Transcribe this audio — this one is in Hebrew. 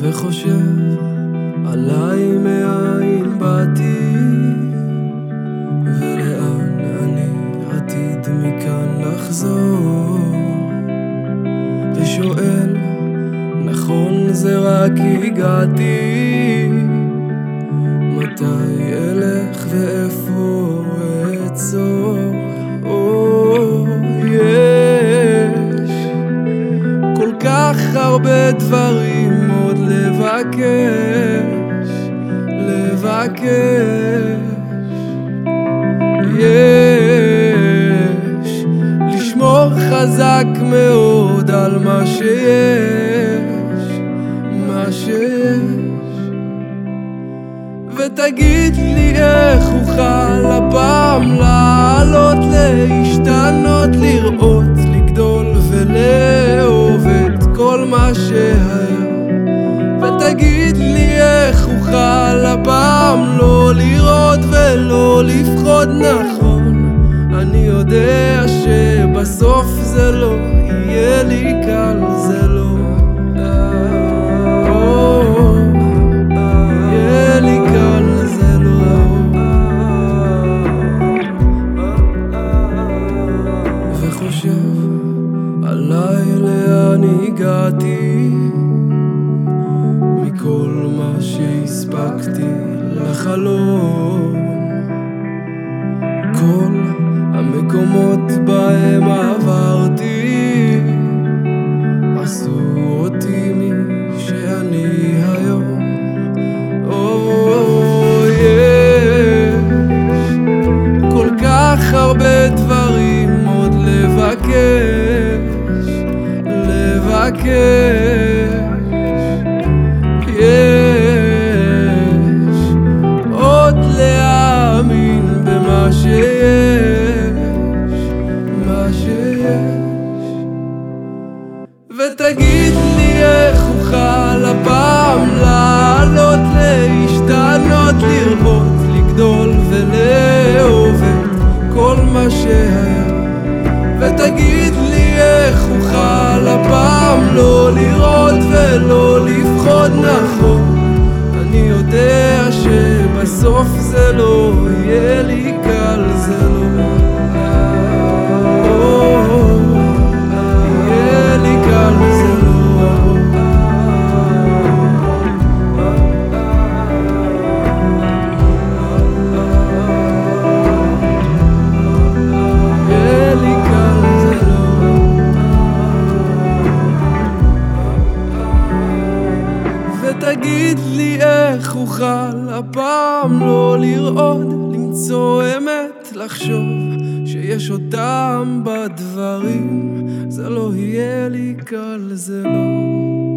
וחושב עליי מאין באתי ולאן אני עתיד מכאן לחזור? ושואל, נכון זה רק הגעתי? מתי אלך ואיפה כך הרבה דברים עוד לבקש, לבקש. יש לשמור חזק מאוד על מה שיש, מה שיש. ותגיד לי איך אוכל הפעם לעלות, ותגיד לי איך אוכל הפעם לא לראות ולא לפחוד נכון. אני יודע שבסוף זה לא יהיה לי קל, זה לא. יהיה לי קל, זה לא. וחושב עליי הגעתי מכל מה שהספקתי לחלום. כל המקומות בהם איך אוכל הפעם לעלות, להשתנות, לראות, לגדול ולאהוב את כל מה שהיה. ותגיד לי איך אוכל הפעם לא לראות ולא לפחוד נכון. אני יודע שבסוף זה לא יהיה לי קל, ותגיד לי איך אוכל הפעם לא לראות, למצוא אמת, לחשוב שיש אותם בדברים, זה לא יהיה לי קל, זה לא.